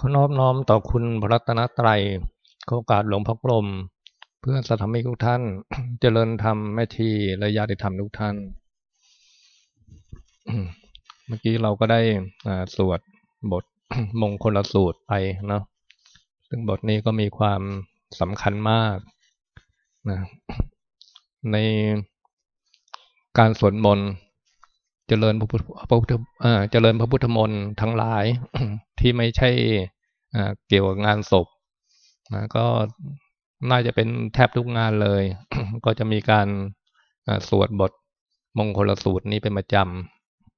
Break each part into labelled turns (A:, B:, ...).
A: ขอนอบน้อมต่อคุณพระรัตนตรัยขอโอกาสหลวงพ่อกลม เพื่อนสัทธมิกทุกท่าน เจริญธรรมแม่ชีและญาติธรรมทุกท่าน เมื่อกี้เราก็ได้สวดบทมงคลสูตรไปเนาะซึ่งบทนี้ก็มีความสำคัญมากนะในการสวดมนต์ เจริญพระพุทธพระพุทธเจริญพระพุทธมนต์ทั้งหลายที่ไม่ใช่เกี่ยวกับงานศพนะก็น่าจะเป็นแทบทุกงานเลย ก็จะมีการสวดบทมงคลสูตรนี้เป็นประจ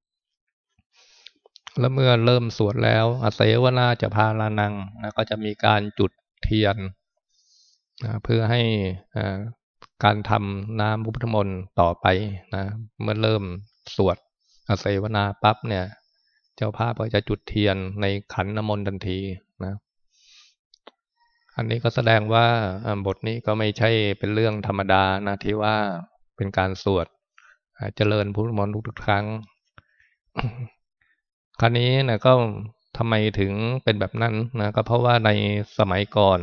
A: ำแล้วเมื่อเริ่มสวดแล้วอาศัยวนาจะพาลานังนะก็จะมีการจุดเทียนนะเพื่อให้การทำน้ำพุทธมนต์ต่อไปนะเมื่อเริ่มสวด อาศัยวนาปั๊บเนี่ย เจ้าภาพก็จะจุดเทียนในขันน้ำมนต์ทันทีนะ อันนี้ก็แสดงว่าบทนี้ก็ไม่ใช่เป็นเรื่องธรรมดานะที่ว่าเป็นการสวดเจริญพุทธมนต์ทุกครั้ง คราวนี้นะก็ทำไมถึงเป็นแบบนั้นนะก็เพราะว่าในสมัยก่อน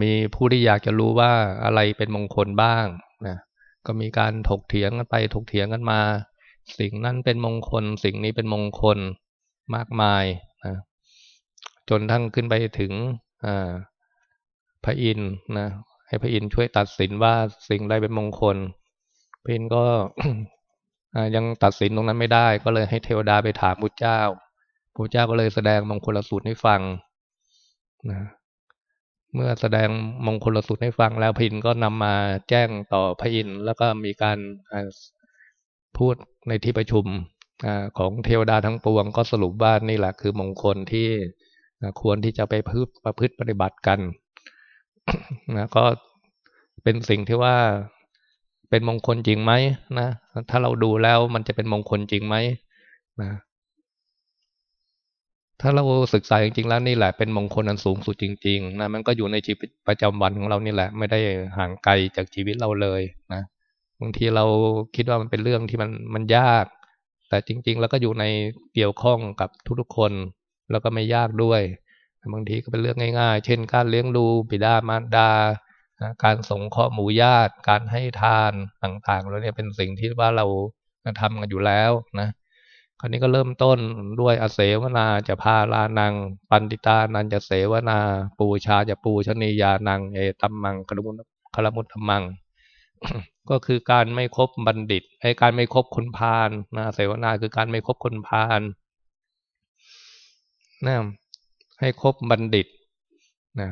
A: มีผู้ที่อยากจะรู้ว่าอะไรเป็นมงคลบ้างนะ ก็มีการถกเถียงกันไปถกเถียงกันมา สิ่งนั้นเป็นมงคล สิ่งนี้เป็นมงคลมากมายนะจนทั้งขึ้นไปถึงพระอินทร์นะให้พระอินทร์ช่วยตัดสินว่าสิ่งใดเป็นมงคลพระอินทร์ก็ยังตัดสินตรงนั้นไม่ได้ ก็เลยให้เทวดาไปถามพระเจ้าพระเจ้าก็เลยแสดงมงคลสูตรให้ฟังนะ เมื่อแสดงมงคลสูตรให้ฟังแล้วพินก็นำมาแจ้งต่อพระอินทร์แล้วก็มีการพูดในที่ประชุมของเทวดาทั้งปวงก็สรุปว่านี่แหละคือมงคลที่ควรที่จะไปพประพฤติปฏิบัติกันนะก็เป็นสิ่งที่ว่าเป็นมงคลจริงไหมนะถ้าเราดูแล้วมันจะเป็นมงคลจริงไหมนะ ถ้าเราศึกษาจริงๆแล้วนี่แหละเป็นมงคลอันสูงสุดจริงๆนะมันก็อยู่ในชีวิตประจำวันของเรานี่แหละ ไม่ได้ห่างไกลจากชีวิตเราเลยนะบางทีเราคิดว่ามันเป็นเรื่องที่มันมันยาก แต่จริง ๆ แล้วก็อยู่ในเกี่ยวข้องกับทุกๆคน แล้วก็ไม่ยากด้วยบางทีก็เป็นเรื่องง่าย ๆ เช่น การเลี้ยงดูบิดามารดา การส่งข้อหมู่ญาติ การให้ทานต่างๆแล้วเนี่ยเป็นสิ่งที่ว่าเราทำกันอยู่แล้วนะ คราวนี้ก็เริ่มต้นด้วยอเสวนาจะพาลานัง ปันติตานันจะเสวนา ปูชาจะปูชนียานัง เอตัมมังคารมุตคารมุตธมัง ก็คือการไม่คบบัณฑิตให้การไม่คบคนพาลนะเสวนาคือการไม่คบคนพาลนะให้คบบัณฑิตนะ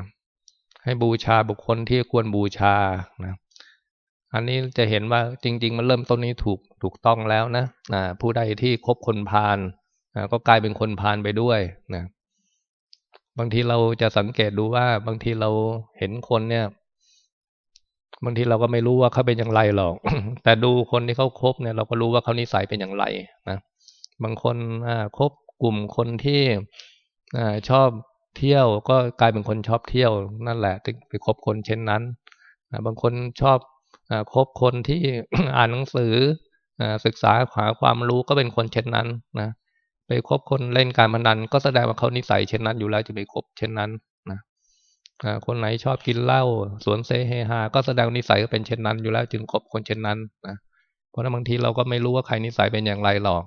A: ให้บูชาบุคคลที่ควรบูชานะ อันนี้จะเห็นว่าจริง ๆ มันเริ่มต้นนี้ถูกถูกต้องแล้วนะนะผู้ใดที่คบคนพาลนะก็กลายเป็นคนพาลไปด้วยนะบางทีเราจะสังเกตดูว่าบางทีเราเห็นคนเนี่ย บางทีเราก็ไม่รู้ว่าเขาเป็นอย่างไรหรอก แต่ดูคนที่เขาคบเนี่ย เราก็รู้ว่าเขานิสัยเป็นอย่างไรนะบางคนคบกลุ่มคนที่ชอบเที่ยวก็กลายเป็นคนชอบเที่ยวนั่นแหละไปคบคนเช่นนั้นบางคนชอบ คบคนที่อ่านหนังสือศึกษาหาความรู้ก็เป็นคนเช่นนั้นนะไปคบคนเล่นการพนันก็แสดงว่าเขานิสัยเช่นนั้นอยู่แล้วจะไปคบเช่นนั้นนะคนไหนชอบกินเหล้าสวนเซเฮฮาก็แสดงนิสัยก็เป็นเช่นนั้นอยู่แล้วจึงคบคนเช่นนั้นนะเพราะนั้นบางทีเราก็ไม่รู้ว่าใครนิสัยเป็นอย่างไรหรอก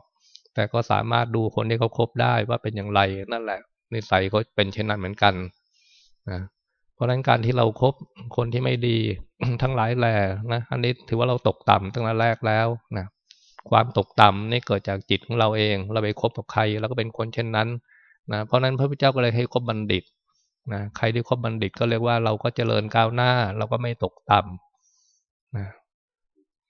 A: แต่ก็สามารถดูคนที่เขาคบได้ว่าเป็นอย่างไรนั่นแหละ นิสัยเขาเป็นเช่นนั้นเหมือนกันนะ เพราะนั้นการที่เราครบคนที่ไม่ดีทั้งหลายแหล่นะอันนี้ถือว่าเราตกต่ำตั้งแต่แรกแล้วนะความตกต่ำนี่เกิดจากจิตของเราเอง เราไปคบกับใครเราก็เป็นคนเช่นนั้นนะเพราะนั้นพระพุทธเจ้าก็เลยให้คบบัณฑิตนะใครที่คบบัณฑิตก็เรียกว่าเราก็เจริญก้าวหน้า เราก็ไม่ตกต่ำนะ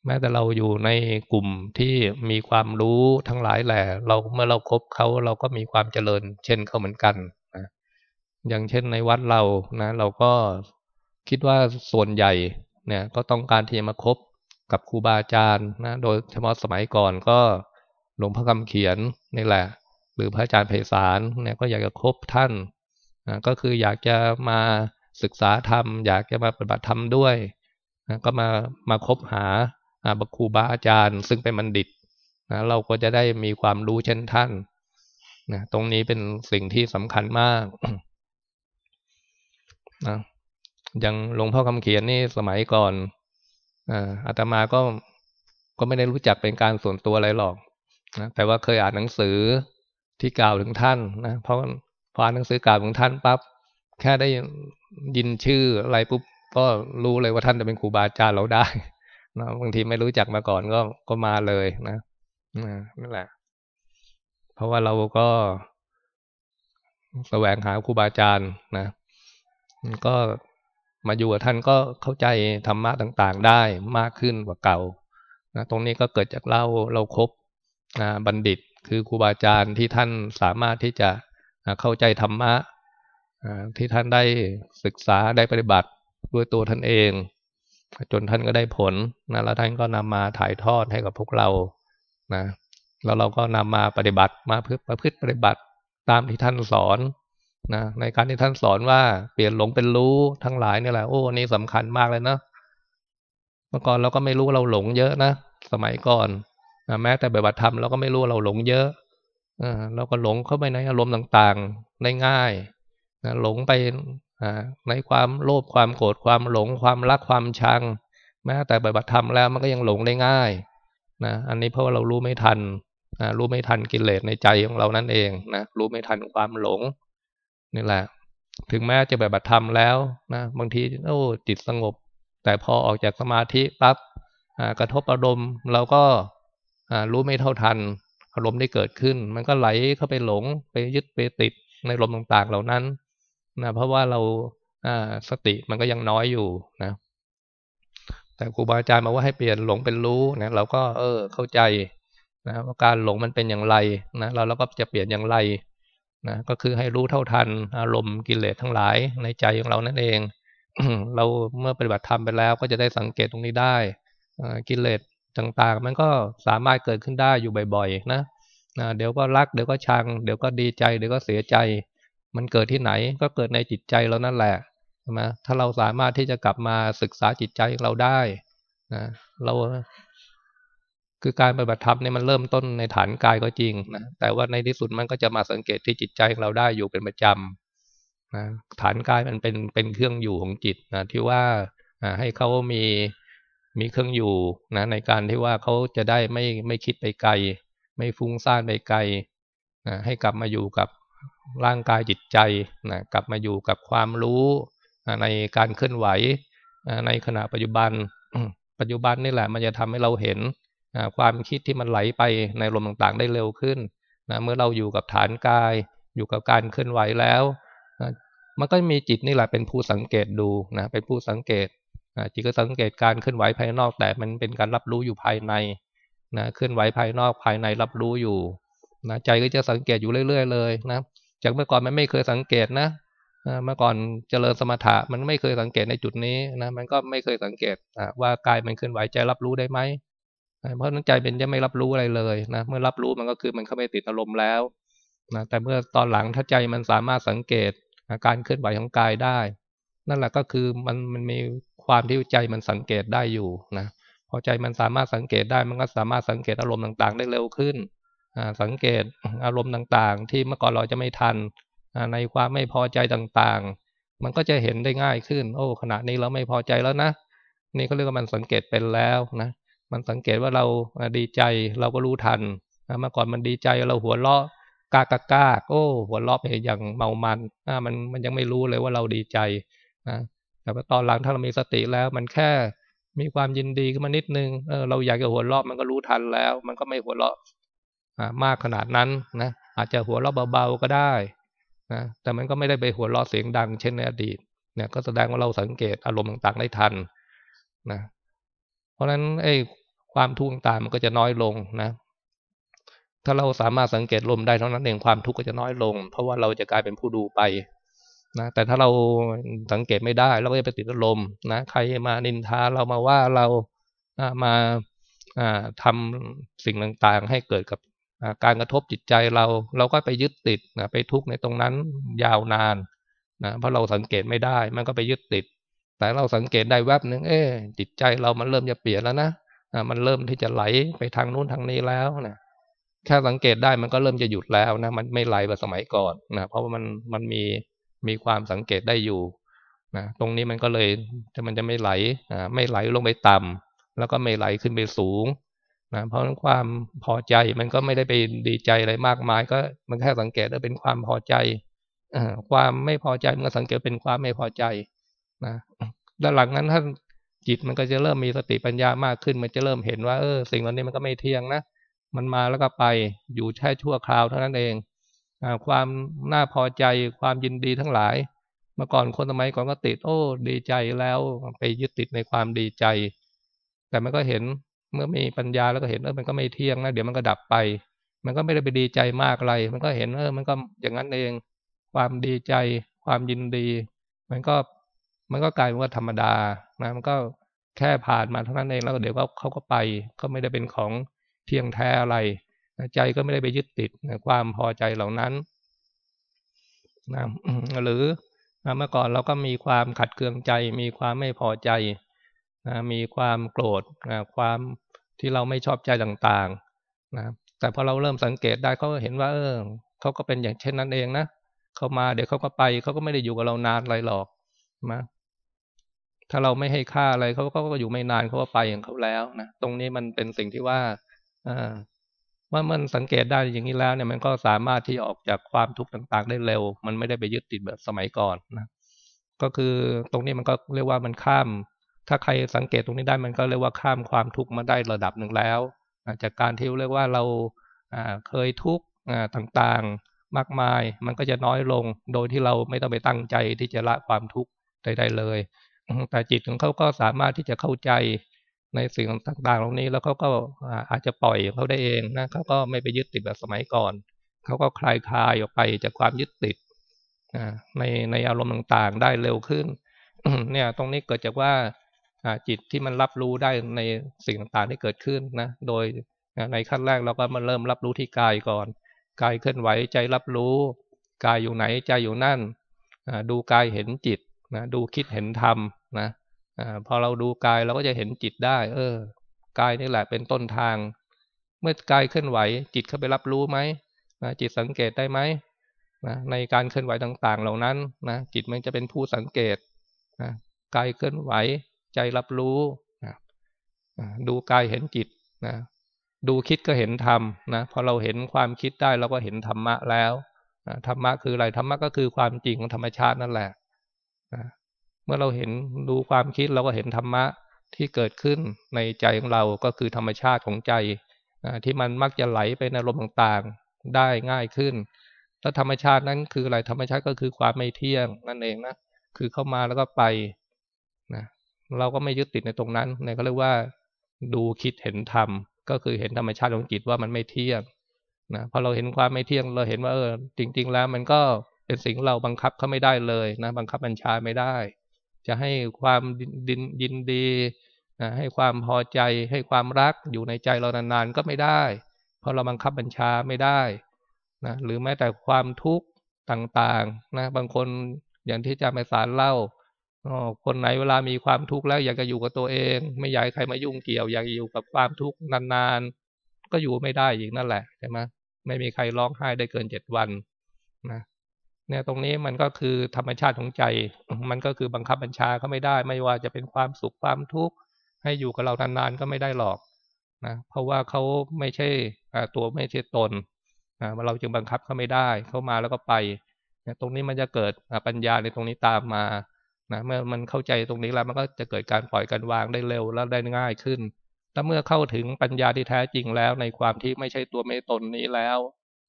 A: แม้แต่เราอยู่ในกลุ่มที่มีความรู้ทั้งหลายแหละเราเมื่อเราครบเขาเราก็มีความเจริญ เช่นเขาเหมือนกัน อย่างเช่นในวัดเรานะ เราก็คิดว่าส่วนใหญ่เนี่ยก็ต้องการที่จะมาคบกับครูบาอาจารย์นะโดยเฉพาะสมัยก่อนก็หลวงพ่อคำเขียนนี่แหละ หรือพระอาจารย์ไพศาลเนี่ยก็อยากจะคบท่านนะก็คืออยากจะมาศึกษาธรรม อยากจะมาปฏิบัติธรรมด้วยนะก็มามาคบหาบัคคูบาอาจารย์ ซึ่งเป็นบัณฑิตนะเราก็จะได้มีความรู้เช่นท่านนะตรงนี้เป็นสิ่งที่สำคัญมาก นะอย่างหลวงพ่อคำเขียนนี่สมัยก่อนอาตมาก็ก็ไม่ได้รู้จักเป็นการส่วนตัวอะไรหรอกนะแต่ว่าเคยอ่านหนังสือที่กล่าวถึงท่านนะเพราะพออ่านหนังสือกล่าวถึงท่านปั๊บแค่ได้ยินชื่ออะไรปุ๊บก็รู้เลยว่าท่านจะเป็นครูบาอาจารย์เราได้นะบางทีไม่รู้จักมาก่อนก็ก็มาเลยนะนั่นแหละ เพราะว่าเราก็แสวงหาครูบาอาจารย์นะ ก็มาอยู่กับท่านก็เข้าใจธรรมะต่างๆ ได้มากขึ้นกว่าเก่านะตรงนี้ก็เกิดจากเราเราครบนะบัณฑิตคือครูบาอาจารย์ที่ท่านสามารถที่จะเข้าใจธรรมะที่ท่านได้ศึกษาได้ปฏิบัติด้วยตัวท่านเอง จนท่านก็ได้ผลนะแล้วท่านก็นำมาถ่ายทอดให้กับพวกเรานะแล้วเราก็นำมาปฏิบัติมาพประพฤติปฏิบัติตามที่ท่านสอน นะในการที่ท่านสอนว่าเปลี่ยนหลงเป็นรู้ทั้งหลายนี่แหละโอ้นี่สำคัญมากเลยเนาะเมื่อก่อนเราก็ไม่รู้เราหลงเยอะนะสมัยก่อนนะแม้แต่ปฏิบัติธรรมเราก็ไม่รู้เราหลงเยอะอเราก็หลงเข้าไปในอารมณ์ต่างๆได้ง่ายนะหลงไปในความโลภความโกรธความหลง ความรักความชัง แม้แต่ปฏิบัติธรรมแล้วมันก็ยังหลงได้ง่ายนะอันนี้เพราะว่าเรารู้ไม่ทันนะรู้ไม่ทันกิเลสในใจของเรานั่นเองนะรู้ไม่ทันความหลง นี่แหละ ถึงแม้จะแบบบัตรธรรมแล้วนะบางทีโอ้จิตสงบ แต่พอออกจากสมาธิปั๊บกระทบอารมณ์เราก็รู้ไม่เท่าทัน อารมณ์ที่เกิดขึ้น มันก็ไหลเข้าไปหลงไปยึดไปติดในลมต่างๆเหล่านั้นนะเพราะว่าเราสติมันก็ยังน้อยอยู่นะ แต่ครูบาอาจารย์บอกว่าให้เปลี่ยนหลงเป็นรู้นะเราก็เออเข้าใจนะว่าการหลงมันเป็นอย่างไรนะเราเราก็จะเปลี่ยนอย่างไร นะก็คือให้รู้เท่าทัน อารมณ์กิเลสทั้งหลายในใจของเรานั่นเอง เราเมื่อปฏิบัติธรรมไปแล้วก็จะได้สังเกตตรงนี้ได้กิเลสต่างๆ มันก็สามารถเกิดขึ้นได้อยู่บ่อยๆนะเดี๋ยวก็รักเดี๋ยวก็ชัง เดี๋ยวก็ดีใจเดี๋ยวก็เสียใจ มันเกิดที่ไหนก็เกิดในจิตใจเรานั่นแหละใช่ไหมถ้าเราสามารถที่จะกลับมาศึกษาจิตใจของเราได้นะเรา คือการปฏิบัติธรรมเนี่ยมันเริ่มต้นในฐานกายก็จริงนะแต่ว่าในที่สุดมันก็จะมาสังเกตที่จิตใจของเราได้อยู่เป็นประจำนะฐานกายมันเป็นเป็นเครื่องอยู่ของจิตนะที่ว่าให้เขามีมีเครื่องอยู่นะในการที่ว่าเขาจะได้ไม่ไม่คิดไปไกล ไม่ฟุ้งซ่านไปไกลนะให้กลับมาอยู่กับร่างกายจิตใจนะกลับมาอยู่กับความรู้นะในการเคลื่อนไหวนะในขณะปัจจุบัน ปัจจุบันนี่แหละมันจะทำให้เราเห็น ความคิดที่มันไหลไปในลมต่างๆ ได้เร็วขึ้นนะเมื่อเราอยู่กับฐานกาย อยู่กับการเคลื่อนไหวแล้วนะมันก็มีจิตนี่แหละเป็นผู้สังเกตดูนะเป็นผู้สังเกตนะจิตก็สังเกตการเคลื่อนไหวภายนอก แต่มันเป็นการรับรู้อยู่ภายในนะเคลื่อนไหวภายนอกภายในรับรู้อยู่นะใจก็จะสังเกตอยู่เรื่อย ๆ เลยนะจากเมื่อก่อนมันไม่เคยสังเกตนะเมื่อก่อนเจริญสมถะมันไม่เคยสังเกตในจุดนี้นะมันก็ไม่เคยสังเกตว่ากายมันเคลื่อนไหวใจรับรู้ได้ไหม เพราะนั้นใจเป็นจะไม่รับรู้อะไรเลยนะเมื่อรับรู้มันก็คือมันเข้าไปติดอารมณ์แล้วนะแต่เมื่อตอนหลังถ้าใจมันสามารถสังเกตอาการเคลื่อนไหวของกายได้ นั่นแหละก็คือมันมันมีความที่ใจมันสังเกตได้อยู่นะพอใจมันสามารถสังเกตได้มันก็สามารถสังเกตอารมณ์ต่างๆ ได้เร็วขึ้นสังเกตอารมณ์ต่างๆ ที่เมื่อก่อนเราจะไม่ทันในความไม่พอใจต่างๆ มันก็จะเห็นได้ง่ายขึ้น โอ้ขณะนี้เราไม่พอใจแล้วนะนี่ก็เรียกว่ามันสังเกตเป็นแล้วนะ มันสังเกตว่าเราดีใจเราก็รู้ทันเมื่อก่อนมันดีใจเราหัวเราะกากากาโอ้หัวเราะไปอย่างเมามันมันมันยังไม่รู้เลยว่าเราดีใจนะแต่ตอนหลังถ้าเรามีสติแล้ว มันแค่มีความยินดีขึ้นมานิดนึงเออเราอยากจะหัวเราะมันก็รู้ทันแล้ว มันก็ไม่หัวเราะมากขนาดนั้นนะอาจจะหัวเราะเบาๆก็ได้นะแต่มันก็ไม่ได้ไปหัวเราะเสียงดัง เช่นในอดีตเนี่ยก็แสดงว่าเราสังเกตอารมณ์ต่างๆได้ทันนะเพราะฉะนั้นไอ้ ความทุกข์ต่างมันก็จะน้อยลงนะ ถ้าเราสามารถสังเกตลมได้เท่านั้นเองความทุกข์ก็จะน้อยลง เพราะว่าเราจะกลายเป็นผู้ดูไปนะแต่ถ้าเราสังเกตไม่ได้เราก็จะไปติดอารมนะใครมานินทาเรามาว่าเรามาทำสิ่งต่างๆ ให้เกิดกับการกระทบจิตใจเรา เราก็ไปยึดติดนะไปทุกข์ในตรงนั้นยาวนานนะเพราะเราสังเกตไม่ได้มันก็ไปยึดติด แต่เราสังเกตได้แวบหนึ่งเอ๊จิตใจเรามันเริ่มจะเปลี่ยนแล้วนะ มันเริ่มที่จะไหลไปทางนู้นทางนี้แล้วนะแค่สังเกตได้มันก็เริ่มจะหยุดแล้วนะมันไม่ไหลแบบสมัยก่อนนะเพราะว่ามันมันมีมีความสังเกตได้อยู่นะตรงนี้มันก็เลยมันจะไม่ไหลอ่าไม่ไหลลงไปต่ำแล้วก็ไม่ไหลขึ้นไปสูงนะเพราะความพอใจมันก็ไม่ได้ไปดีใจอะไรมากมาย ก็มันแค่สังเกตว่าเป็นความพอใจอความไม่พอใจมันก็สังเกตเป็นความไม่พอใจนะด้านหลังนั้นถ้า จิตมันก็จะเริ่มมีสติปัญญามากขึ้น มันจะเริ่มเห็นว่าเออสิ่งเหล่านี้มันก็ไม่เที่ยงนะมันมาแล้วก็ไปอยู่แค่ชั่วคราวเท่านั้นเองอความน่าพอใจความยินดีทั้งหลาย เมื่อก่อนคนสมัยก่อนก็ติด โอ้ ดีใจแล้วไปยึดติดในความดีใจ แต่มันก็เห็นเมื่อมีปัญญาแล้วก็เห็นเออมันก็ไม่เที่ยงนะเดี๋ยวมันก็ดับไป มันก็ไม่ได้ไปดีใจมากอะไร มันก็เห็นเออมันก็อย่างนั้นเอง ความดีใจ ความยินดี มันก็ มันก็กลายเป็นว่าธรรมดานะมันก็แค่ผ่านมาเท่านั้นเองแล้วเดี๋ยวก็เขาก็ไป ก็ไม่ได้เป็นของเที่ยงแท้อะไรใจก็ไม่ได้ไปยึดติดในความพอใจเหล่านั้นนะหรือเมื่อก่อนเราก็มีความขัดเคืองใจ มีความไม่พอใจนะมีความโกรธนะความที่เราไม่ชอบใจต่างๆนะแต่พอเราเริ่มสังเกตได้เขาก็เห็นว่า เออเขาก็เป็นอย่างเช่นนั้นเองนะเขามาเดี๋ยวเขาก็ไปเขาก็ไม่ได้อยู่กับเรานานอะไรหรอกนะ ถ้าเราไม่ให้ค่าอะไรเขาก็อยู่ไม่นานเขาก็ไปอย่างเขาแล้วนะตรงนี้มันเป็นสิ่งที่ว่าอว่ามันสังเกตได้อย่างนี้แล้วเนี่ยมันก็สามารถที่ออกจากความทุกข์ต่างๆ ได้เร็ว มันไม่ได้ไปยึดติดแบบสมัยก่อนนะก็คือตรงนี้มันก็เรียกว่ามันข้าม ถ้าใครสังเกตตรงนี้ได้มันก็เรียกว่าข้ามความทุกข์มาได้ระดับหนึ่งแล้วจากการที่เรียกว่าเราเคยทุกข์ต่างๆมากมาย มันก็จะน้อยลงโดยที่เราไม่ต้องไปตั้งใจที่จะละความทุกข์ใดๆเลย แต่จิตของเขาก็สามารถที่จะเข้าใจในสิ่งต่างๆ เหล่านี้แล้วเขาก็อาจจะปล่อยเขาได้เองนะเขาก็ไม่ไปยึดติดแบบสมัยก่อนเขาก็คลายคลายออกไปจากความยึดติดในในอารมณ์ต่างๆ ได้เร็วขึ้น เนี่ย ตรงนี้เกิดจากว่าจิตที่มันรับรู้ได้ในสิ่งต่างๆที่เกิดขึ้นนะ โดยในขั้นแรกเราก็มาเริ่มรับรู้ที่กายก่อนกายเคลื่อนไหวใจรับรู้ กายอยู่ไหนใจอยู่นั่นดูกายเห็นจิต นะดูคิดเห็นธรรมนะอพอเราดูกายเราก็จะเห็นจิตได้ เออกายนี่แหละเป็นต้นทาง เมื่อกายเคลื่อนไหว จิตเข้าไปรับรู้ไหมนะจิตสังเกตได้ไหมนะในการเคลื่อนไหวต่าง ๆ เหล่านั้นนะจิตมันจะเป็นผู้สังเกตนะกายเคลื่อนไหว ใจรับรู้นะดูกายเห็นจิตนะดูคิดก็เห็นธรรมนะพอเราเห็นความคิดได้เราก็เห็นธรรมะแล้วนะธรรมะคืออะไรธรรมะก็คือความจริงของธรรมชาตินั่นแหละ เมื่อเราเห็นดูความคิดเราก็เห็นธรรมะที่เกิดขึ้นในใจของเราก็คือธรรมชาติของใจที่มันมักจะไหลไปในอารมณ์ต่างๆได้ง่ายขึ้น แล้วธรรมชาตินั้นคืออะไรธรรมชาติก็คือความไม่เที่ยงนั่นเองนะคือเข้ามาแล้วก็ไปนะเราก็ไม่ยึดติดในตรงนั้นเนี่ยเขาเรียกว่า ดูคิดเห็นธรรม ก็คือเห็นธรรมชาติของจิตว่ามันไม่เที่ยงนะพอเราเห็นความไม่เที่ยงเราเห็นว่าเออจริง ๆ แล้วมันก็ เป็นสิ่งเราบังคับเขาไม่ได้เลยนะ บังคับบัญชาไม่ได้ จะให้ความดินยินดีให้ความพอใจ ให้ความรักอยู่ในใจเรานานๆก็ไม่ได้ เพราะเราบังคับบัญชาไม่ได้นะหรือแม้แต่ความทุกข์ต่างๆนะบางคนอย่างที่จามสารเล่าคนไหนเวลามีความทุกข์แล้วอยากจะอยู่กับตัวเอง ไม่อยากใครมายุ่งเกี่ยว อยากอยู่กับความทุกข์นานๆ ก็อยู่ไม่ได้อีกนั่นแหละใช่ไหมไม่มีใครร้องไห้ได้เกินเจ็ดวันนะ เนี่ยตรงนี้มันก็คือธรรมชาติของใจ มันก็คือบังคับบัญชาเขาไม่ได้ ไม่ว่าจะเป็นความสุขความทุกข์ให้อยู่กับเรานานๆก็ไม่ได้หรอกนะเพราะว่าเขาไม่ใช่ตัวไม่ใช่ตนนะเราจึงบังคับเขาไม่ได้เขามาแล้วก็ไปนะตรงนี้มันจะเกิดปัญญาในตรงนี้ตามมานะเมื่อมันเข้าใจตรงนี้แล้วมันก็จะเกิดการปล่อยการวางได้เร็วและได้ง่ายขึ้น ถ้าเมื่อเข้าถึงปัญญาที่แท้จริงแล้วในความที่ไม่ใช่ตัวไม่ตนนี้แล้ว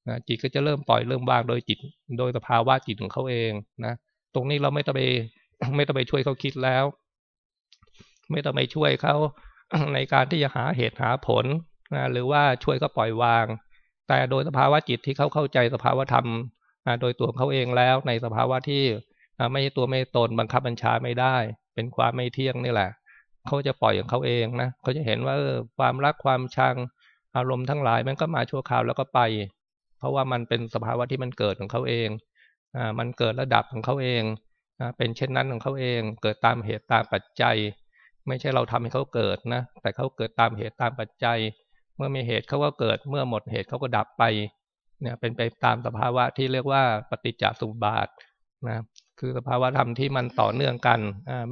A: นะจิตก็จะเริ่มปล่อยเริ่มวางโดยจิต โดยสภาวะจิตของเขาเองนะตรงนี้เราไม่ต้องไปไม่ต้องไปช่วยเขาคิดแล้ว ไม่ต้องไปช่วยเขาในการที่จะหาเหตุหาผลนะหรือว่าช่วยเขาปล่อยวาง แต่โดยสภาวะจิตที่เขาเข้าใจสภาวะธรรมนะโดยตัวเขาเองแล้ว ในสภาวะที่ไม่ใช่ตัวไม่ตนบังคับบัญชาไม่ได้ เป็นความไม่เที่ยงนี่แหละเขาจะปล่อยของเขาเองนะเขาจะเห็นว่าออความรักความชังอารมณ์ทั้งหลายมันก็มาชั่วคราวแล้วก็ไป ราะว่ามันเป็นสภาวะที่มันเกิดของเขาเองอ่ามันเกิดระดับของเขาเองอ่าเป็นเช่นนั้นของเขาเอง เกิดตามเหตุตามปัจจัย ไม่ใช่เราทำให้เขาเกิดนะ แต่เขาเกิดตามเหตุตามปัจจัย เมื่อมีเหตุเขาก็เกิด เมื่อหมดเหตุเขาก็ดับไปเนี่ยเป็นไปตามสภาวะที่เรียกว่าปฏิจจสุบาทนะคือสภาวะธรรมที่มันต่อเนื่องกัน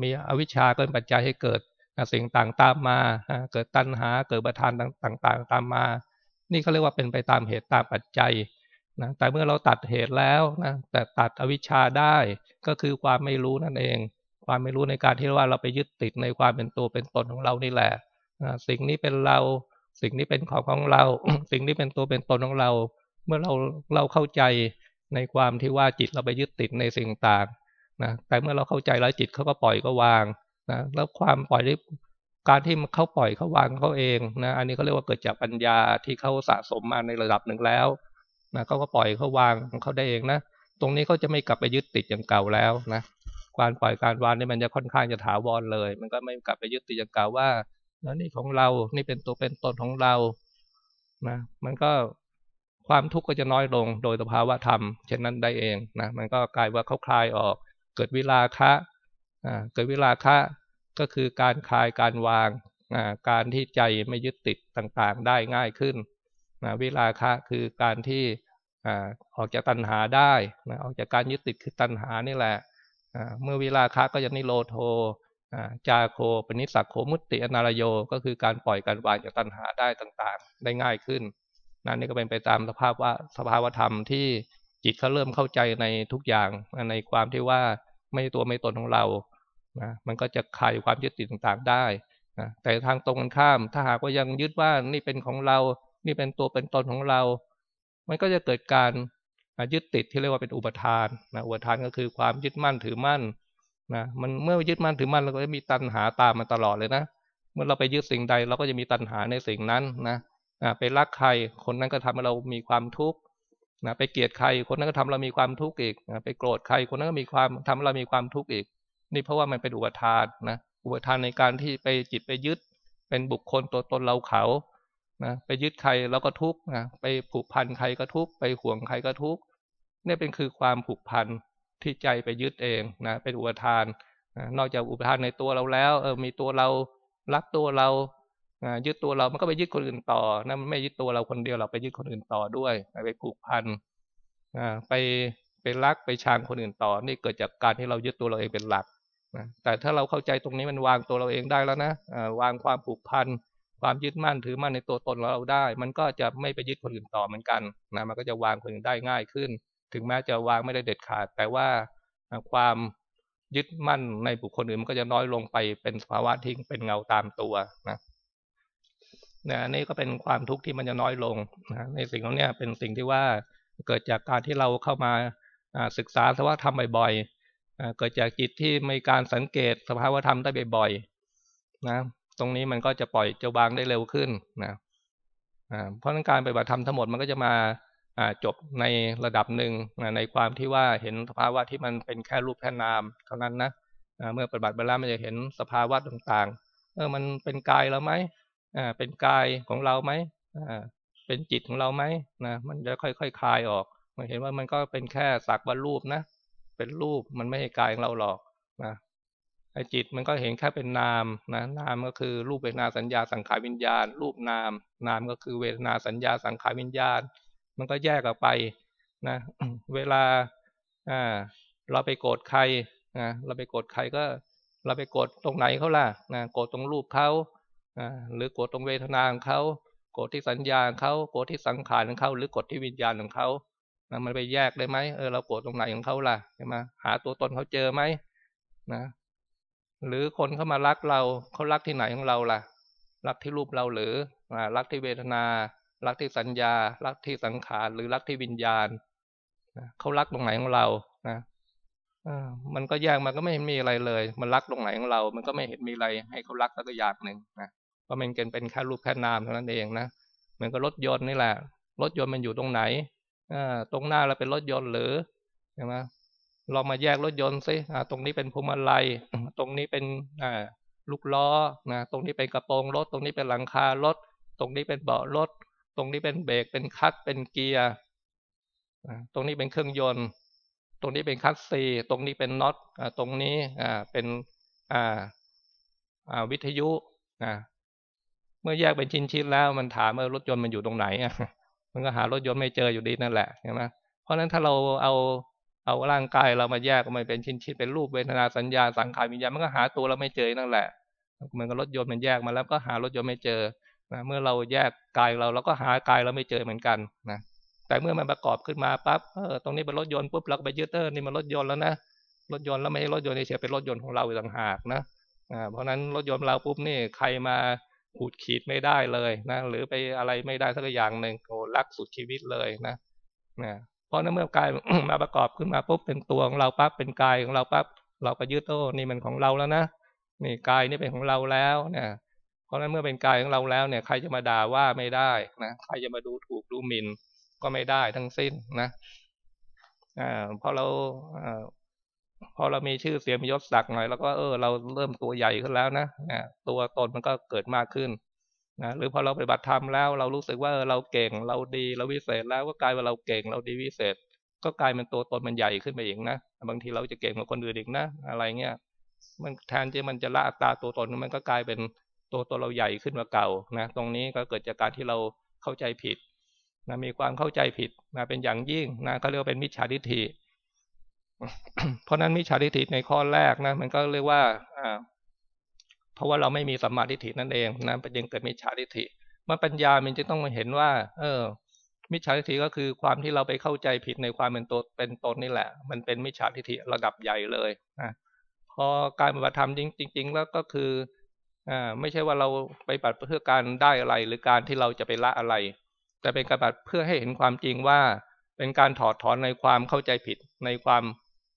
A: มีอวิชชาก็เป็นปัจจัยให้เกิดสิ่งต่างตามมา เกิดตัณหาเกิดประทานต่างๆ ตามมา นี่เขาเรียกว่าเป็นไปตามเหตุตามปัจจัยนะแต่เมื่อเราตัดเหตุแล้วนะแต่ตัดอวิชชาได้ก็คือความไม่รู้นั่นเอง ความไม่รู้ในการที่ว่าเราไปยึดติดในความเป็นตัวเป็นตนของเรานี่แหละสิ่งนี้เป็นเรา สิ่งนี้เป็นของของเรา สิ่งนี้เป็นตัวเป็นตนของเรา เมื่อเราเราเข้าใจในความที่ว่าจิตเราไปยึดติดในสิ่งต่างนะแต่เมื่อเราเข้าใจแล้วจิตเขาก็ปล่อยก็วางนะแล้วความปล่อยที่ การที่เขาปล่อยเขาวางเขาเองนะอันนี้เขาเรียกว่าเกิดจากปัญญาที่เขาสะสมมาในระดับหนึ่งแล้วนะเขาก็ปล่อยเขาวางของเขาได้เองนะตรงนี้เขาจะไม่กลับไปยึดติดอย่างเก่าแล้วนะการปล่อยการวางนี่มันจะค่อนข้างจะถาวรเลย มันก็ไม่กลับไปยึดติดอย่างเก่าว่าแล้วนี่ของเรา นี่เป็นตัวเป็นตนของเรานะมันก็ความทุกข์ก็จะน้อยลงโดยสภาวะธรรม เช่นนั้นได้เองนะมันก็กลายว่าเขาคลายออก เกิดวิลาคะอ่าเกิดวิลาคะ ก็คือการคลายการวางการที่ใจไม่ยึดติดต่างๆ ได้ง่ายขึ้นนะวิลาคะคือการที่ออกจากตัณหาได้นะออกจากการยึดติดคือตัณหานี่แหละเมื่อวิลาคะก็จะนิโรโทจาโคปนิสักโคมุตติอนารโย ก็คือการปล่อยการวางจากตัณหาได้ต่างๆ ได้ง่ายขึ้นนั่นนี่ก็เป็นไปตามสภาพว่าสภาวธรรมที่จิตเขาเริ่มเข้าใจในทุกอย่างในความที่ว่าไม่ตัวไม่ตนของเรา นะมันก็จะคลายความยึดติดต่างๆได้นะแต่ทางตรงกันข้าม ถ้าหากว่ายังยึดว่านี่เป็นของเรา นี่เป็นตัวเป็นตนของเรา มันก็จะเกิดการยึดติดที่เรียกว่าเป็นอุปทานนะอุปทานก็คือความยึดมั่นถือมั่นนะมันเมื่อยึดมั่นถือมั่นเราก็จะมีตัณหาตามมาตลอดเลยนะเมื่อเราไปยึดสิ่งใดเราก็จะมีตัณหาในสิ่งนั้นนะไปรักใครคนนั้นก็ทำให้เรามีความทุกข์นะไปเกลียดใครคนนั้นก็ทำเรามีความทุกข์อีกนะไปโกรธใครคนนั้นก็มีความทำเรามีความทุกข์อีก นี่เพราะว่ามันเป็นอุปทานนะอุปทานในการที่ไปจิตไปยึด เป็นบุคคลตัวตนเราเขานะไปยึดใครแล้วก็ทุกข์นะไปผูกพันใครก็ทุกข์ไปห่วงใครก็ทุกข์นี่เป็นคือความผูกพันที่ใจไปยึดเองนะเป็นอุปทานนะนอกจากอุปทานในตัวเราแล้วเออมีตัวเรารักตัวเรายึดตัวเรามันก็ไปยึดคนอื่นต่อนะมันไม่ยึดตัวเราคนเดียวเราไปยึดคนอื่นต่อด้วยไปผูกพันไปไปรักไปชังคนอื่นต่อ นี่เกิดจากการที่เรายึดตัวเราเองเป็นหลัก นะแต่ถ้าเราเข้าใจตรงนี้มันวางตัวเราเองได้แล้วนะวางความผูกพันความยึดมั่นถือมั่นในตัวตนเราได้ มันก็จะไม่ไปยึดคนอื่นต่อเหมือนกันนะมันก็จะวางคนอื่นได้ง่ายขึ้น ถึงแม้จะวางไม่ได้เด็ดขาด แต่ว่าความยึดมั่นในบุคคลอื่นมันก็จะน้อยลงไปเป็นภาวะทิ้งเป็นเงาตามตัวนะนะนี่ก็เป็นความทุกข์ที่มันจะน้อยลงนะในสิ่งของนี้เป็นสิ่งที่ว่าเกิดจากการที่เราเข้ามาศึกษาสภาวธรรมบ่อย เกิดจากจิตที่มีการสังเกตสภาวธรรมได้บ่อยๆนะตรงนี้มันก็จะปล่อยจะวางได้เร็วขึ้นนะเพราะการปฏิบัติธรรมทั้งหมดมันก็จะมาจบในระดับหนึ่งในความที่ว่าเห็นสภาวะที่มันเป็นแค่รูปแค่นาม เท่านั้นนะเมื่อปฏิบัติไปแล้วมันจะเห็นสภาวะต่างๆเออมันเป็นกายแล้วไหมเป็นกายของเราไหมเป็นจิตของเราไหมนะมันจะค่อยๆคคลายออกมันเห็นว่ามันก็เป็นแค่สักว่ารูปนะ เป็นรูปมันไม่ใช่กายของเราหรอกนะไอ้จิตมันก็เห็นแค่เป็นนามนะนามก็คือรูปเวทนาสัญญาสังขารวิญญาณ รูปนาม นามก็คือเวทนาสัญญาสังขารวิญญาณ มันก็แยกออกไปนะเวลาอ่าเราไปโกรธใครนะเราไปโกรธใครก็ เราไปโกรธตรงไหนเขาล่ะนะโกรธตรงรูปเขาหรือโกดตรงเวทนาของเขาโกดที่สัญญาของเขาโกดที่สังขารของเขาหรือโกดที่วิญญาณของเขา นะมันไปแยกได้ไหมเออเราโกรธตรงไหนของเขาล่ะใช่ไหมหาตัวตนเขาเจอไหมนะหรือคนเข้ามารักเราเขารักที่ไหนของเราล่ะ รักที่รูปเราหรือรักที่เวทนา รักที่สัญญา รักที่สังขารหรือรักที่วิญญาณเขารักตรงไหนของเรานะมันก็แยกมันก็ไม่เห็นมีอะไรเลย มันรักตรงไหนของเรา มันก็ไม่เห็นมีอะไร ให้เขารักสักอย่างหนึ่งนะก็มันเป็นเป็นแค่รูปแค่นามเท่านั้นเองนะเหมือนกับรถยนต์นี่แหละ รถยนต์มันอยู่ตรงไหน ตรงหน้าเราเป็นรถยนต์หรือใช่ไหมลองมาแยกรถยนต์ซิตรงนี้เป็นพวงมาลัย ตรงนี้เป็นลูกล้อนะตรงนี้เป็นกระโปรงรถ ตรงนี้เป็นหลังคารถ ตรงนี้เป็นเบาะรถ ตรงนี้เป็นเบรกเป็นคัตเป็นเกียร์ตรงนี้เป็นเครื่องยนต์ ตรงนี้เป็นคัตซีตรงนี้เป็นน็อตตรงนี้เป็นวิทยุเมื่อแยกเป็นชิ้นๆแล้วมันถามว่ารถยนต์มันอยู่ตรงไหนอะ มันก็หารถยนต์ไม่เจออยู่ดีนั่นแหละใช่ไหมเพราะฉะนั้นถ้าเราเอาเอาร่างกายเรามาแยกมันเป็นชิ้นๆเป็นรูปเวทนาสัญญาสังขารวิญญาณมันก็หาตัวเราไม่เจอนั่นแหละมือนกับรถยนต์มันแยกมาแล้วก็หารถยนต์ไม่เจอนะเมื่อเราแยกกายเราเราก็หากายเราไม่เจอเหมือนกันนะแต่เมื่อมันประกอบขึ้นมาปั๊บเออตรงนี้เป็นรถยนต์ปุ๊บเราก็ไปยึดเออนี่มันรถยนต์แล้วนะรถยนต์แล้วไม่ใช่รถยนต์เฉยเป็นรถยนต์ของเราต่างหากนะอ่าเพราะนั้นรถยนต์เราปุ๊บนี่ใครมา ขูดขีดไม่ได้เลยนะหรือไปอะไรไม่ได้สักอย่างหนึ่งโอ้รักสุดชีวิตเลยนะนะเพราะนั้นเมื่อกายมาประกอบขึ้นมาปุ๊บเป็นตัวของเราปั๊บเป็นกายของเราปั๊บเราก็ยึดโอ้นี่มันของเราแล้วนะนี่กายนี่เป็นของเราแล้วเนี่ยเพราะนั้นเมื่อเป็นกายของเราแล้วเนี่ย ใครจะมาด่าว่าไม่ได้นะใครจะมาดูถูกดูหมิ่นก็ไม่ได้ทั้งสิ้นนะอ่าพอเราอ่า พอเรามีชื่อเสียงมียศศักดิ์หน่อย แล้วก็เออเราเริ่มตัวใหญ่ขึ้นแล้วนะตัวตนมันก็เกิดมากขึ้นนะหรือพอเราปฏิบัติธรรมแล้ว เรารู้สึกว่าเราเก่งเราดีเราวิเศษแล้วก็กลายว่าเราเก่งเราดีวิเศษ ก็กลายเป็นตัวตนมันใหญ่ขึ้นไปอีกนะบางทีเราจะเก่งกว่าคนอื่นอีกนะอะไรเงี้ยมันแทนที่มันจะละอัตราตัวตนมันก็กลายเป็นตัวตนเราใหญ่ขึ้นกว่าเก่านะตรงนี้ก็เกิดจากการที่เราเข้าใจผิดนะมีความเข้าใจผิดนะเป็นอย่างยิ่งนะเขาเรียกว่าเป็นมิจฉาทิฏฐิ เพราะนั้นมิจฉาทิฏฐิในข้อแรกนะมันก็เรียกว่าอ่าเพราะว่าเราไม่มีสัมมาทิฏฐินั่นเองนะเป็นยังเกิดมิจฉาทิฏฐิมันปัญญามันจะต้องมาเห็นว่า เออ มิจฉาทิฏฐิก็คือความที่เราไปเข้าใจผิดในความเป็นตัวเป็นตนนี่แหละ มันเป็นมิจฉาทิฏฐิระดับใหญ่เลยนะพอการปฏิบัติธรรมจริง ๆ แล้วก็คืออ่าไม่ใช่ว่าเราไปปฏิบัติเพื่อการได้อะไร หรือการที่เราจะไปละอะไร แต่เป็นการปฏิบัติเพื่อให้เห็นความจริงว่า เป็นการถอดถอนในความเข้าใจผิดในความ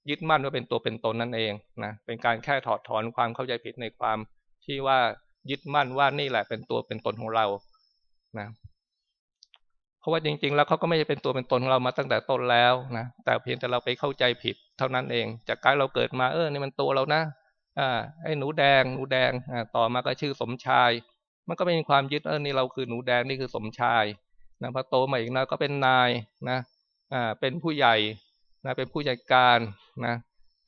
A: ยึดมั่นว่าเป็นตัวเป็นตนนั่นเองนะเป็นการแค่ถอดถอนความเข้าใจผิดในความที่ว่ายึดมั่นว่านี่แหละเป็นตัวเป็นตนของเรานะเพราะว่าจริง ๆ แล้วเขาก็ไม่ใช่เป็นตัวเป็นตนของเรามาตั้งแต่ต้นแล้วนะแต่เพียงแต่เราไปเข้าใจผิด เท่านั้นเอง จากการเราเกิดมาเออนี่มันตัวเรานะอ่าไอ้หนูแดงหนูแดงอ่าต่อมาก็ชื่อสมชาย มันก็เป็นความยึดเออนี่เราคือหนูแดงนี่คือสมชายนะพอโตมาอีกนะก็เป็นนายนะอ่าเป็นผู้ใหญ่ นะเป็นผู้จัดการนะ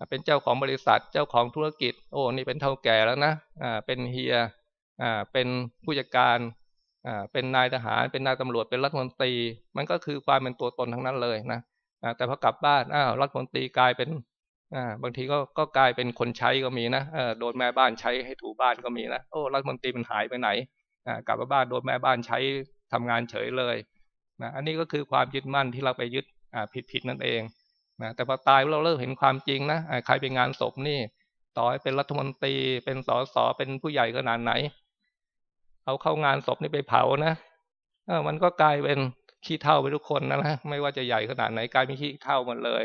A: เป็นเจ้าของบริษัทเจ้าของธุรกิจ โอ้นี่เป็นเท่าแก่แล้วนะอ่าเป็นเฮียอ่าเป็นผู้จัดการอ่าเป็นนายทหาร เป็นนายตำรวจเป็นรัฐมนตรี มันก็คือความเป็นตัวตนทั้งนั้นเลยนะอ่าแต่พอกลับบ้านอ้าวรัฐมนตรีกลายเป็นอ่าบางทีก็ก็กลายเป็นคนใช้ก็มีนะเออโดนแม่บ้านใช้ให้ถูบ้านก็มีนะโอ้รัฐมนตรีมันหายไปไหนอ่ากลับมาบ้านโดนแม่บ้านใช้ทำงานเฉยเลยนะอันนี้ก็คือความยึดมั่นที่เราไปยึดอ่าผิดผิดนั่นเอง นะแต่พอตายเราเริ่มเห็นความจริงนะใครไปงานศพนี่ ต่อให้เป็นรัฐมนตรีเป็นสสเป็นผู้ใหญ่ขนาดไหนเอาเข้างานศพนี่ไปเผานะเออมันก็กลายเป็นขี้เท่าไปทุกคนนะนะไม่ว่าจะใหญ่ขนาดไหนกลายเป็นขี้เท่าหมดเลย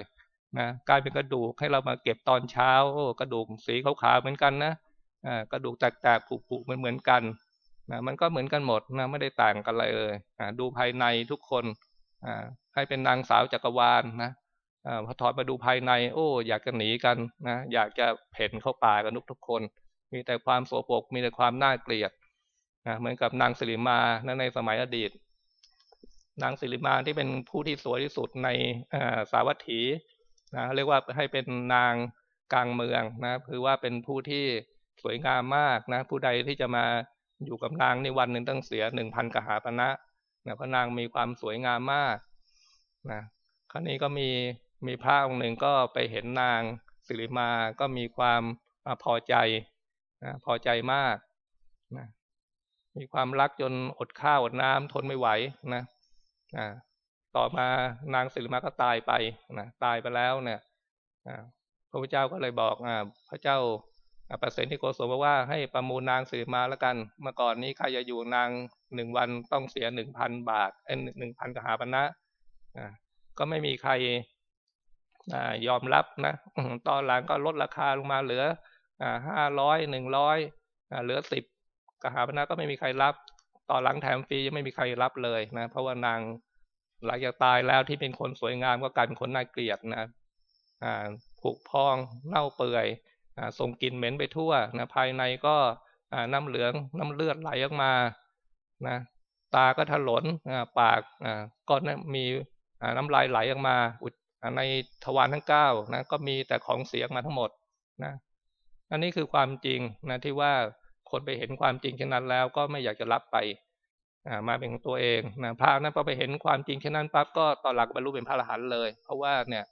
A: นะกลายเป็นกระดูกให้เรามาเก็บตอนเช้ากระดูกสีขาวๆเหมือนกันนะอ่ากระดูกแตกๆผุๆเหมือนเหมือนกันนะมันก็เหมือนกันหมดนะไม่ได้ต่างกันอะไรเลยอ่าดูภายในทุกคนอ่าให้เป็นนางสาวจักรวาลนะ พอถอดมาดูภายใน โอ้ อยากจะหนีกันนะอยากจะเพ่นเข้าป่ากันทุกทุกคน มีแต่ความโสโครกมีแต่ความน่าเกลียดนะเหมือนกับนางสิริมาในสมัยอดีต นางสิริมาที่เป็นผู้ที่สวยที่สุดในสาวัตถีนะเรียกว่าให้เป็นนางกลางเมืองนะคือว่าเป็นผู้ที่สวยงามมากนะ ผู้ใดที่จะมาอยู่กับนางในวันหนึ่งต้องเสียหนึ่งพันกหาปณะนะเพราะนางมีความสวยงามมากนะครั้นี้ก็มี มีพระองค์หนึ่งก็ไปเห็นนางสิริมาก็มีความพอใจนะพอใจมากนะมีความรักจนอดข้าวอดน้ำทนไม่ไหวนะนะต่อมานางสิริมาก็ตายไปนะตายไปแล้วเนี่ยพระพุทธเจ้าก็เลยบอกอพระเจ้าประเสริฐที่โกศลบอกว่าให้ประมูลนางสิริมาแล้วกัน เมื่อก่อนนี้ใครจะอยู่นางหนึ่งวันต้องเสียหนึ่งพันบาทเอ้หนึ่งพันกหาปณะก็ไม่มีใคร ยอมรับนะตอนหลังก็ลดราคาลงมาเหลือห้าร้อยหนึ่งร้อยเหลือสิบกหาปณะก็ไม่มีใครรับตอนหลังแถมฟรียังไม่มีใครรับเลยนะเพราะว่านางหลังจากตายแล้วที่เป็นคนสวยงามก็กลายเป็นคนน่าเกลียดนะผุพองเน่าเปื่อยส่งกลิ่นเหม็นไปทั่วนะภายในก็น้ำเหลืองน้ำเลือดไหลออกมานะตาก็ถลนปากก็มีน้ำลายไหลออกมา อุด ในทวารทั้งเก้านะก็มีแต่ของเสียงมาทั้งหมดนะอันนี้คือความจริงนะที่ว่าคนไปเห็นความจริงเช่นนั้นแล้วก็ไม่อยากจะรับไปมาเป็นของตัวเองนะพระนั้นพอไปเห็นความจริงเช่นนั้นปั๊บก็ตอนหลังบรรลุเป็นพระอรหันต์เลย เพราะว่าเนี่ย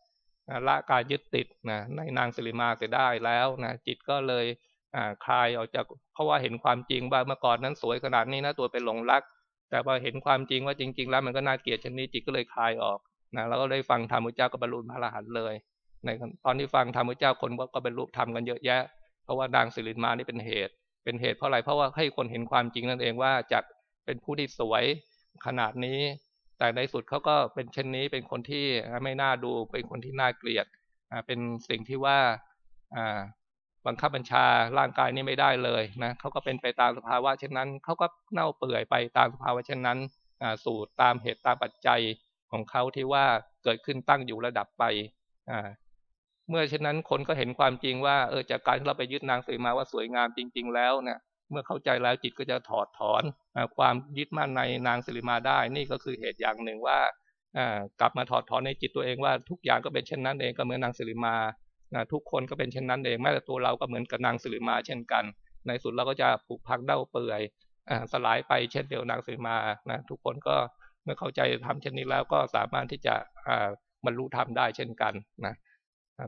A: ละการยึดติดนะในนางสิริมาเสียได้แล้วนะจิตก็เลยคลายออกจากเพราะว่าเห็นความจริงว่าเมื่อก่อนนั้นสวยขนาดนี้นะตัวเป็นหลงรัก แต่พอเห็นความจริงว่าจริง ๆ แล้วมันก็น่าเกลียดชนนี้จิตก็เลยคลายออก นะแล้วก็ได้ฟังธรรมพุเจ้าก็บรรลุพระอรหันต์เลยในตอนที่ฟังธรรมพุเจ้าคนก็บรรลุธรรมกันเยอะแยะ เพราะว่านางสิริมานี่เป็นเหตุ เป็นเหตุเพราะอะไรเพราะว่าให้คนเห็นความจริงนั่นเองว่าจากเป็นผู้ที่สวยขนาดนี้ แต่ในสุดเขาก็เป็นเช่นนี้เป็นคนที่ไม่น่าดูเป็นคนที่น่าเกลียดเป็นสิ่งที่ว่าบังคับบัญชาร่างกายนี้ไม่ได้เลยนะเขาก็เป็นไปตามสภาวะเช่นนั้นเขาก็เน่าเปื่อยไปตามสภาวะเช่นนั้น สู่ตามเหตุตามปัจจัย ของเขาที่ว่าเกิดขึ้นตั้งอยู่ระดับไปเมื่อเช่นนั้นคนก็เห็นความจริงว่าเออจากการที่เราไปยึดนางสีมาว่าสวยงามจริง ๆ แล้วเนี่ยเมื่อเข้าใจแล้วจิตก็จะถอดถอนความยึดมั่นในนางสิริมาได้ นี่ก็คือเหตุอย่างหนึ่งว่ากลับมาถอดถอนในจิตตัวเองว่าทุกอย่างก็เป็นเช่นนั้นเองก็เหมือนนางสิริมาทุกคนก็เป็นเช่นนั้นเองแม้แต่ตัวเราก็เหมือนกับนางสิริมาเช่นกัน ในสุดเราก็จะผูกพักเด้าเปื่อยสลายไปเช่นเดียวนางสิริมานะทุกคนก็ เมื่อเข้าใจทำเช่นนี้แล้วก็สามารถที่จะบรรลุธรรมได้เช่นกันนะ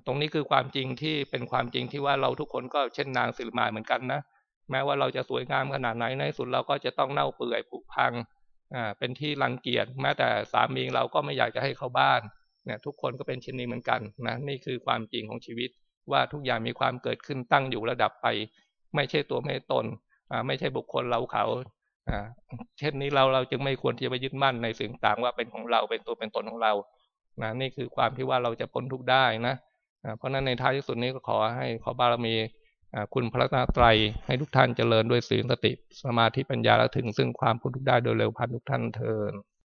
A: ตรงนี้คือความจริงที่เป็นความจริงที่ว่าเราทุกคนก็เช่นนางสิริมาเหมือนกันนะแม้ว่าเราจะสวยงามขนาดไหนในสุดเราก็จะต้องเน่าเปื่อยผุพังอ่าเป็นที่รังเกียจแม้แต่สามีเราก็ไม่อยากจะให้เข้าบ้านเนี่ยทุกคนก็เป็นเช่นนี้เหมือนกันนะนี่คือความจริงของชีวิต ว่าทุกอย่างมีความเกิดขึ้นตั้งอยู่ระดับไป ไม่ใช่ตัวไม่ตนอ่าไม่ใช่บุคคลเราเขาอ่า เช่นนี้เราเราจึงไม่ควรที่จะไปยึดมั่นในสิ่งต่างว่าเป็นของเราเป็นตัวเป็นตนของเรานะนี่คือความที่ว่าเราจะพ้นทุกข์ได้นะเพราะนั้นในท้ายที่สุดนี้ก็ขอให้ขอบารมีคุณพระนาไตรให้ทุกท่านเจริญด้วยศีลสติ สมาธิปัญญาและถึงซึ่งความพ้นทุกข์ได้โดยเร็วพันทุกท่านเทิน